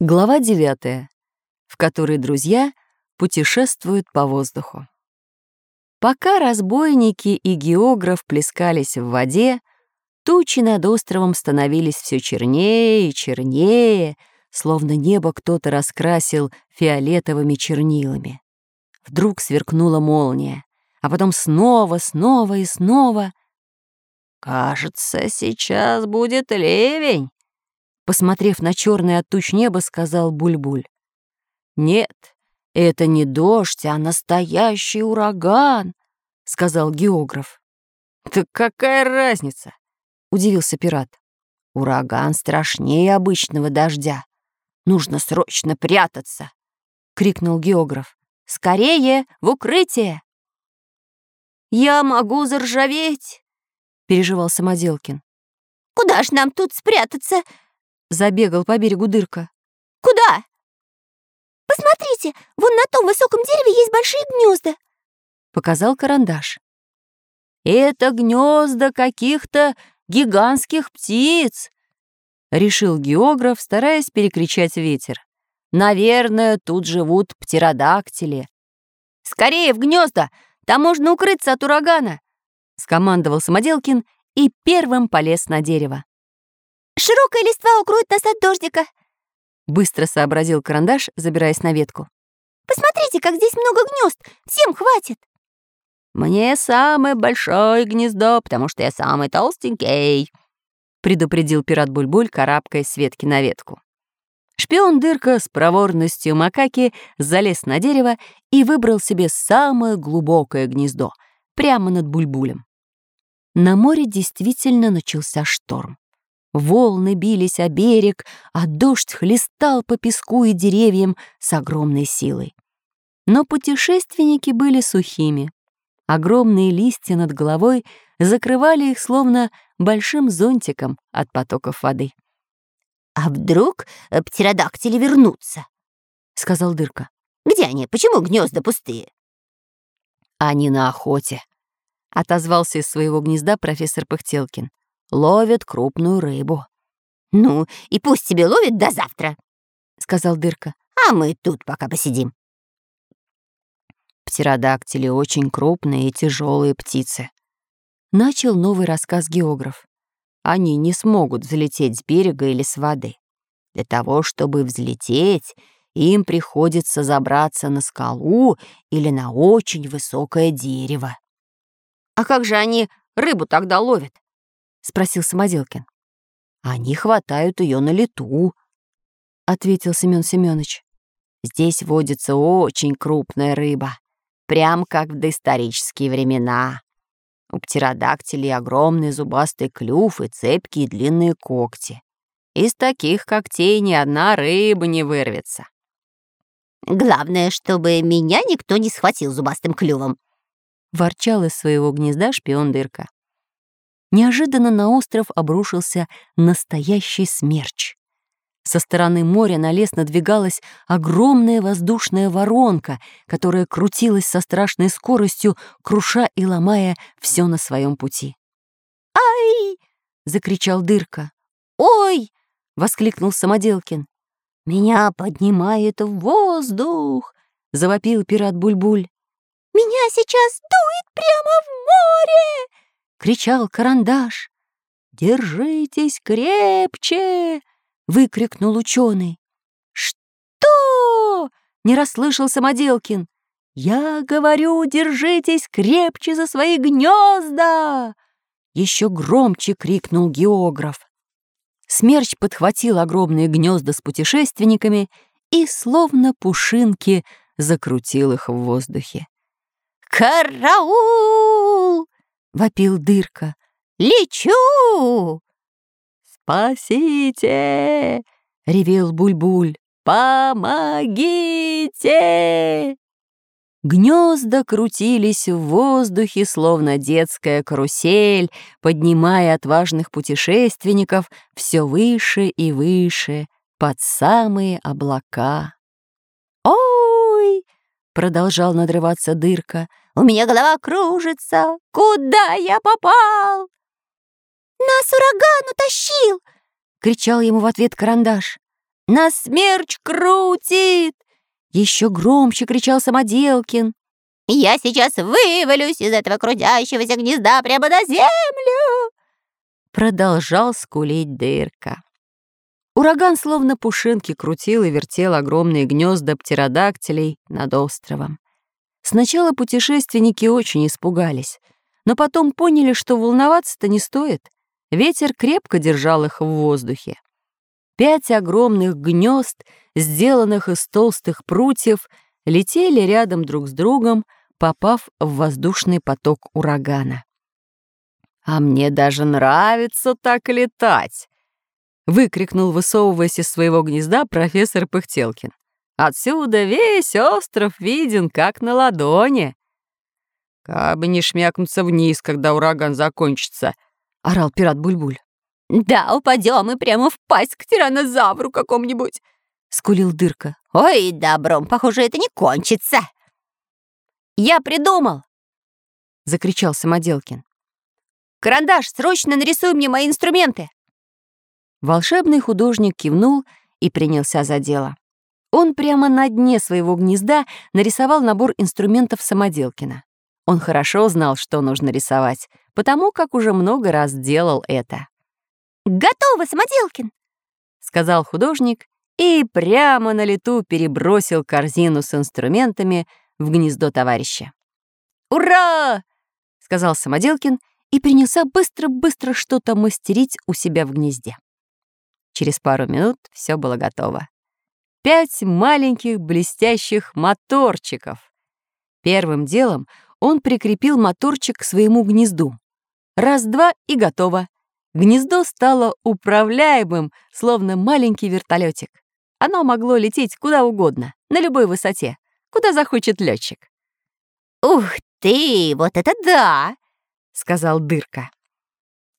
Глава 9, в которой друзья путешествуют по воздуху. Пока разбойники и географ плескались в воде, тучи над островом становились все чернее и чернее, словно небо кто-то раскрасил фиолетовыми чернилами. Вдруг сверкнула молния, а потом снова, снова и снова. «Кажется, сейчас будет ливень», Посмотрев на черное от туч небо, сказал Бульбуль. «Нет, это не дождь, а настоящий ураган», — сказал географ. «Так какая разница?» — удивился пират. «Ураган страшнее обычного дождя. Нужно срочно прятаться!» — крикнул географ. «Скорее, в укрытие!» «Я могу заржаветь!» — переживал Самоделкин. «Куда ж нам тут спрятаться?» Забегал по берегу дырка. «Куда?» «Посмотрите, вон на том высоком дереве есть большие гнезда!» Показал карандаш. «Это гнезда каких-то гигантских птиц!» Решил географ, стараясь перекричать ветер. «Наверное, тут живут птеродактили». «Скорее в гнезда! Там можно укрыться от урагана!» Скомандовал Самоделкин и первым полез на дерево. Широкая листва укроет нас от дождика!» Быстро сообразил карандаш, забираясь на ветку. «Посмотрите, как здесь много гнезд! Всем хватит!» «Мне самое большое гнездо, потому что я самый толстенький», предупредил пират Бульбуль, карабкаясь с ветки на ветку. Шпион Дырка с проворностью макаки залез на дерево и выбрал себе самое глубокое гнездо, прямо над Бульбулем. На море действительно начался шторм. Волны бились о берег, а дождь хлестал по песку и деревьям с огромной силой. Но путешественники были сухими. Огромные листья над головой закрывали их словно большим зонтиком от потоков воды. «А вдруг э, птеродактили вернутся?» — сказал Дырка. «Где они? Почему гнезда пустые?» «Они на охоте», — отозвался из своего гнезда профессор Пыхтелкин ловят крупную рыбу. «Ну, и пусть тебе ловит до завтра», — сказал Дырка. «А мы тут пока посидим». Птеродактили очень крупные и тяжелые птицы. Начал новый рассказ географ. Они не смогут взлететь с берега или с воды. Для того, чтобы взлететь, им приходится забраться на скалу или на очень высокое дерево. «А как же они рыбу тогда ловят?» — спросил Самоделкин. «Они хватают ее на лету», — ответил Семен Семенович. «Здесь водится очень крупная рыба, прям как в доисторические времена. У птеродактилей огромный зубастый клюв и цепкие длинные когти. Из таких когтей ни одна рыба не вырвется». «Главное, чтобы меня никто не схватил зубастым клювом», — ворчал из своего гнезда шпион Дырка неожиданно на остров обрушился настоящий смерч. Со стороны моря на лес надвигалась огромная воздушная воронка, которая крутилась со страшной скоростью, круша и ломая все на своем пути. «Ай!» — закричал Дырка. «Ой!» — воскликнул Самоделкин. «Меня поднимает в воздух!» — завопил пират Бульбуль. «Меня сейчас дует прямо в море!» — кричал карандаш. «Держитесь крепче!» — выкрикнул ученый. «Что?» — не расслышал Самоделкин. «Я говорю, держитесь крепче за свои гнезда!» Еще громче крикнул географ. Смерч подхватил огромные гнезда с путешественниками и, словно пушинки, закрутил их в воздухе. «Караул!» — вопил дырка. «Лечу!» «Спасите!» — ревел Бульбуль. «Помогите!» Гнезда крутились в воздухе, словно детская карусель, поднимая отважных путешественников все выше и выше, под самые облака. «Ой!» — продолжал надрываться дырка. У меня голова кружится. Куда я попал? Нас ураган утащил! Кричал ему в ответ карандаш. «Нас смерч крутит!» Еще громче кричал Самоделкин. «Я сейчас вывалюсь из этого крутящегося гнезда прямо на землю!» Продолжал скулить дырка. Ураган словно пушинки крутил и вертел огромные гнезда птеродактилей над островом. Сначала путешественники очень испугались, но потом поняли, что волноваться-то не стоит. Ветер крепко держал их в воздухе. Пять огромных гнезд, сделанных из толстых прутьев, летели рядом друг с другом, попав в воздушный поток урагана. «А мне даже нравится так летать!» — выкрикнул, высовываясь из своего гнезда профессор Пыхтелкин. «Отсюда весь остров виден, как на ладони!» «Как бы не шмякнуться вниз, когда ураган закончится!» — орал пират Бульбуль. «Да, упадем и прямо в пасть к тиранозавру какому-нибудь!» — скулил Дырка. «Ой, добром, похоже, это не кончится!» «Я придумал!» — закричал Самоделкин. «Карандаш, срочно нарисуй мне мои инструменты!» Волшебный художник кивнул и принялся за дело. Он прямо на дне своего гнезда нарисовал набор инструментов Самоделкина. Он хорошо знал, что нужно рисовать, потому как уже много раз делал это. «Готово, Самоделкин!» — сказал художник и прямо на лету перебросил корзину с инструментами в гнездо товарища. «Ура!» — сказал Самоделкин и принялся быстро-быстро что-то мастерить у себя в гнезде. Через пару минут все было готово. Пять маленьких блестящих моторчиков. Первым делом он прикрепил моторчик к своему гнезду. Раз-два и готово. Гнездо стало управляемым, словно маленький вертолетик. Оно могло лететь куда угодно, на любой высоте, куда захочет летчик. «Ух ты, вот это да!» — сказал Дырка.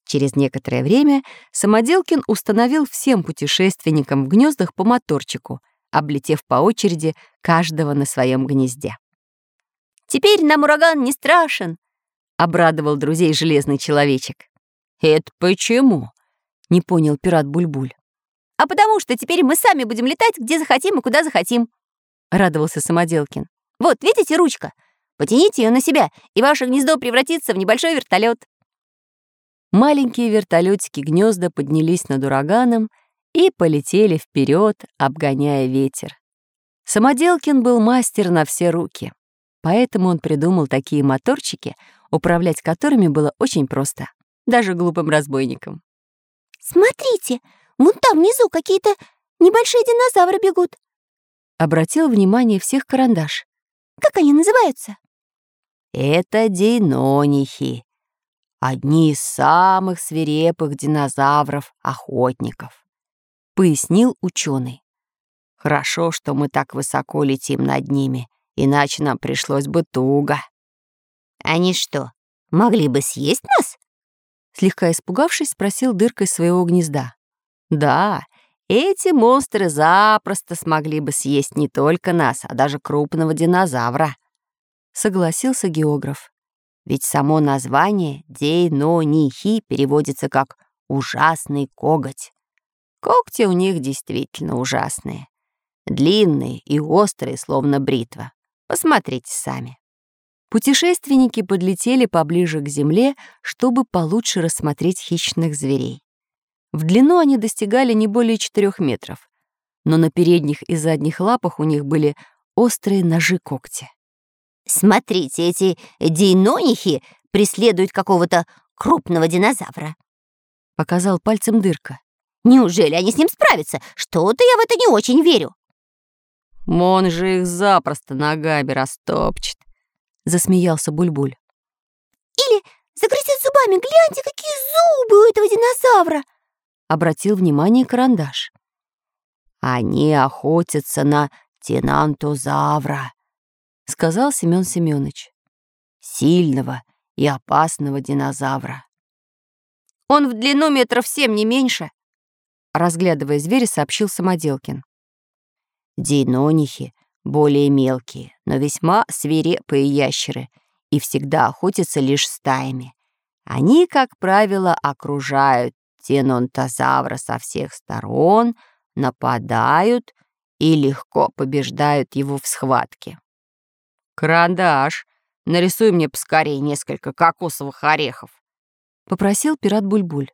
Через некоторое время Самоделкин установил всем путешественникам в гнездах по моторчику, облетев по очереди каждого на своем гнезде. «Теперь нам ураган не страшен», — обрадовал друзей железный человечек. «Это почему?» — не понял пират Бульбуль. «А потому что теперь мы сами будем летать, где захотим и куда захотим», — радовался Самоделкин. «Вот, видите, ручка? Потяните ее на себя, и ваше гнездо превратится в небольшой вертолет. Маленькие вертолетики гнезда поднялись над ураганом и полетели вперед, обгоняя ветер. Самоделкин был мастер на все руки, поэтому он придумал такие моторчики, управлять которыми было очень просто даже глупым разбойникам. «Смотрите, вон там внизу какие-то небольшие динозавры бегут», — обратил внимание всех карандаш. «Как они называются?» «Это дейнонихи, одни из самых свирепых динозавров-охотников», — пояснил ученый. «Хорошо, что мы так высоко летим над ними, иначе нам пришлось бы туго». «Они что, могли бы съесть нас?» Слегка испугавшись, спросил дыркой своего гнезда. «Да, эти монстры запросто смогли бы съесть не только нас, а даже крупного динозавра», — согласился географ. Ведь само название «дейнонихи» переводится как «ужасный коготь». Когти у них действительно ужасные. Длинные и острые, словно бритва. Посмотрите сами. Путешественники подлетели поближе к земле, чтобы получше рассмотреть хищных зверей. В длину они достигали не более четырех метров, но на передних и задних лапах у них были острые ножи-когти. «Смотрите, эти дейнонихи преследуют какого-то крупного динозавра», — показал пальцем дырка. «Неужели они с ним справятся? Что-то я в это не очень верю». «Он же их запросто ногами растопчет», засмеялся Бульбуль. «Или загрызет зубами, гляньте, какие зубы у этого динозавра!» обратил внимание карандаш. «Они охотятся на тенантозавра», — сказал Семен Семенович. «Сильного и опасного динозавра». «Он в длину метров семь, не меньше», — разглядывая зверя, сообщил Самоделкин. Дейнонихи более мелкие, но весьма свирепые ящеры и всегда охотятся лишь стаями. Они, как правило, окружают тенонтозавра со всех сторон, нападают и легко побеждают его в схватке. «Карандаш, нарисуй мне поскорее несколько кокосовых орехов», — попросил пират Бульбуль.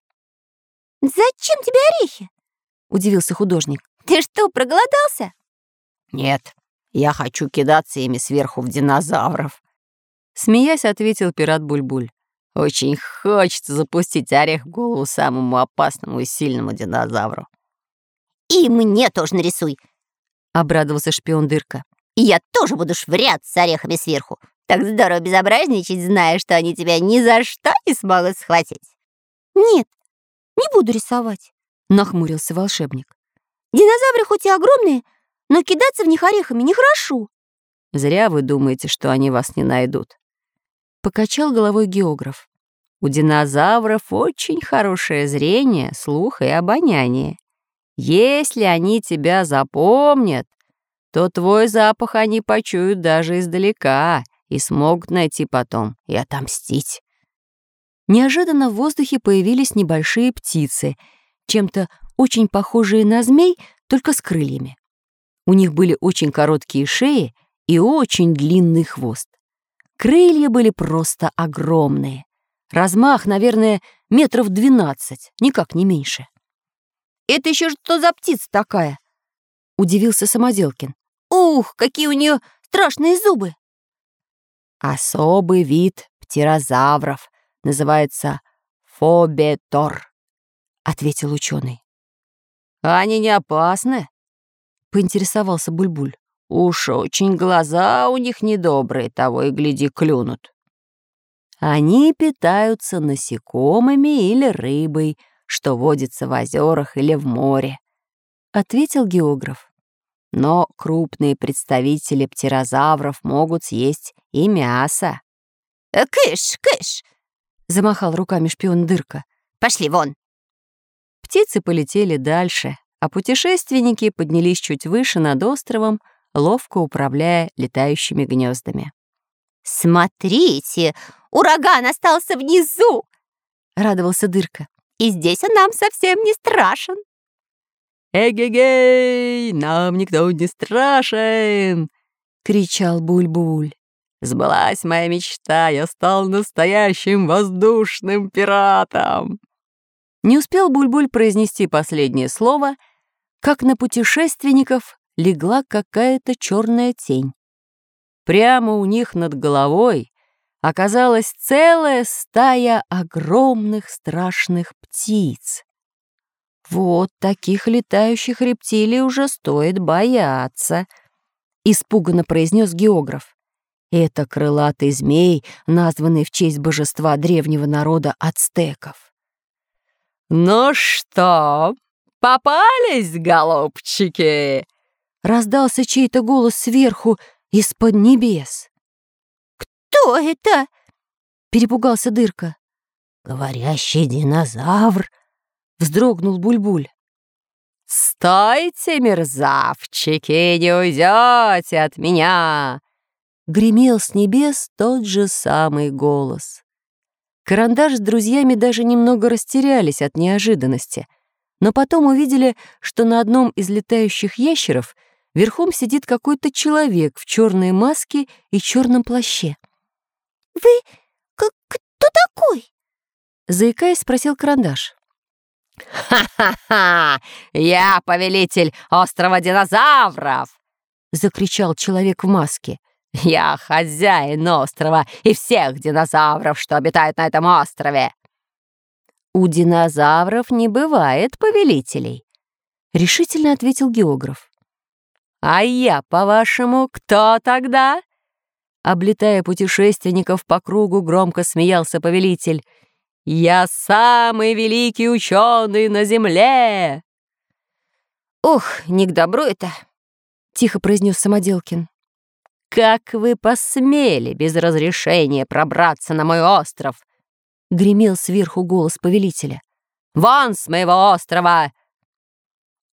«Зачем тебе орехи?» — удивился художник. «Ты что, проголодался?» «Нет, я хочу кидаться ими сверху в динозавров», — смеясь ответил пират Бульбуль. «Очень хочется запустить орех в голову самому опасному и сильному динозавру». «И мне тоже нарисуй», — обрадовался шпион Дырка. «Я тоже буду швыряться с орехами сверху. Так здорово безобразничать, зная, что они тебя ни за что не смогут схватить». «Нет, не буду рисовать», — нахмурился волшебник. «Динозавры хоть и огромные, но кидаться в них орехами нехорошо». «Зря вы думаете, что они вас не найдут», — покачал головой географ. «У динозавров очень хорошее зрение, слух и обоняние. Если они тебя запомнят, то твой запах они почуют даже издалека и смогут найти потом и отомстить». Неожиданно в воздухе появились небольшие птицы, чем-то очень похожие на змей, только с крыльями. У них были очень короткие шеи и очень длинный хвост. Крылья были просто огромные. Размах, наверное, метров двенадцать, никак не меньше. «Это еще что за птица такая?» — удивился Самоделкин. «Ух, какие у нее страшные зубы!» «Особый вид птерозавров, называется фобетор», — ответил ученый. «Они не опасны?» поинтересовался Бульбуль. «Уж очень глаза у них недобрые, того и гляди, клюнут». «Они питаются насекомыми или рыбой, что водится в озерах или в море», — ответил географ. «Но крупные представители птерозавров могут съесть и мясо». «Э, «Кыш, кыш!» — замахал руками шпион Дырка. «Пошли вон!» Птицы полетели дальше, а путешественники поднялись чуть выше над островом, ловко управляя летающими гнездами. «Смотрите, ураган остался внизу!» — радовался Дырка. «И здесь он нам совсем не страшен!» «Эгегей, нам никто не страшен!» — кричал Буль-Буль. «Сбылась моя мечта, я стал настоящим воздушным пиратом!» Не успел Буль-Буль произнести последнее слово — как на путешественников легла какая-то черная тень. Прямо у них над головой оказалась целая стая огромных страшных птиц. Вот таких летающих рептилий уже стоит бояться, испуганно произнес географ. Это крылатый змей, названный в честь божества древнего народа ацтеков. «Ну что, «Попались, голубчики!» Раздался чей-то голос сверху, из-под небес. «Кто это?» — перепугался Дырка. «Говорящий динозавр!» — вздрогнул Бульбуль. «Стойте, мерзавчики, не уйдете от меня!» Гремел с небес тот же самый голос. Карандаш с друзьями даже немного растерялись от неожиданности — но потом увидели, что на одном из летающих ящеров верхом сидит какой-то человек в черной маске и черном плаще. «Вы кто такой?» Заикаясь, спросил Карандаш. «Ха-ха-ха! Я повелитель острова динозавров!» Закричал человек в маске. «Я хозяин острова и всех динозавров, что обитают на этом острове!» «У динозавров не бывает повелителей», — решительно ответил географ. «А я, по-вашему, кто тогда?» Облетая путешественников по кругу, громко смеялся повелитель. «Я самый великий ученый на Земле!» «Ух, не к добру это!» — тихо произнес Самоделкин. «Как вы посмели без разрешения пробраться на мой остров?» — гремел сверху голос повелителя. «Вон с моего острова!»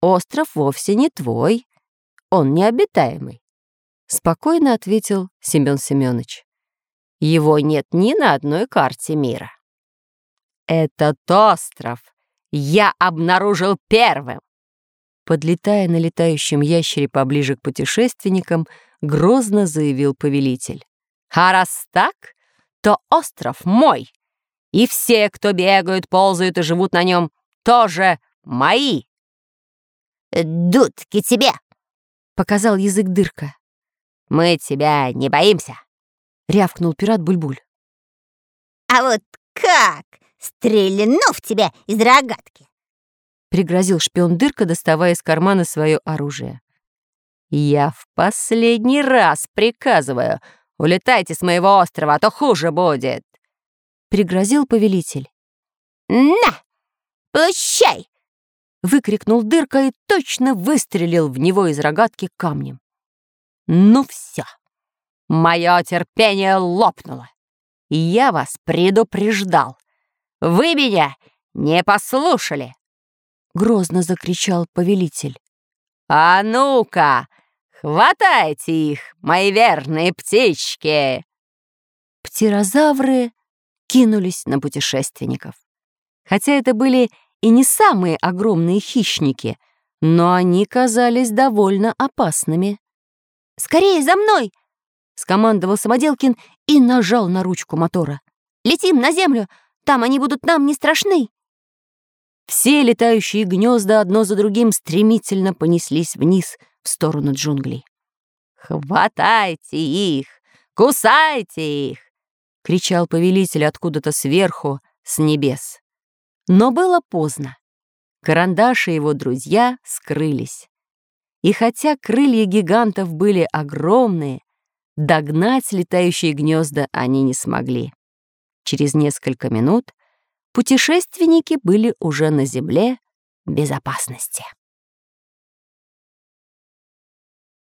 «Остров вовсе не твой, он необитаемый», — спокойно ответил Семен Семенович. «Его нет ни на одной карте мира». «Этот остров я обнаружил первым. Подлетая на летающем ящере поближе к путешественникам, грозно заявил повелитель. «А раз так, то остров мой, и все, кто бегают, ползают и живут на нем, тоже мои!» «Дудки тебе!» — показал язык дырка. «Мы тебя не боимся!» — рявкнул пират Бульбуль. «А вот как? Стрельну в тебя из рогатки!» — пригрозил шпион дырка, доставая из кармана свое оружие. «Я в последний раз приказываю, улетайте с моего острова, а то хуже будет!» — пригрозил повелитель. «На! Пущай!» — выкрикнул дырка и точно выстрелил в него из рогатки камнем. «Ну все, мое терпение лопнуло, я вас предупреждал. Вы меня не послушали!» — грозно закричал повелитель. «А ну-ка, хватайте их, мои верные птички!» Птерозавры кинулись на путешественников. Хотя это были и не самые огромные хищники, но они казались довольно опасными. «Скорее за мной!» — скомандовал Самоделкин и нажал на ручку мотора. «Летим на землю, там они будут нам не страшны!» Все летающие гнезда одно за другим стремительно понеслись вниз в сторону джунглей. «Хватайте их! Кусайте их!» — кричал повелитель откуда-то сверху, с небес. Но было поздно. Карандаш и его друзья скрылись. И хотя крылья гигантов были огромные, догнать летающие гнезда они не смогли. Через несколько минут путешественники были уже на земле безопасности.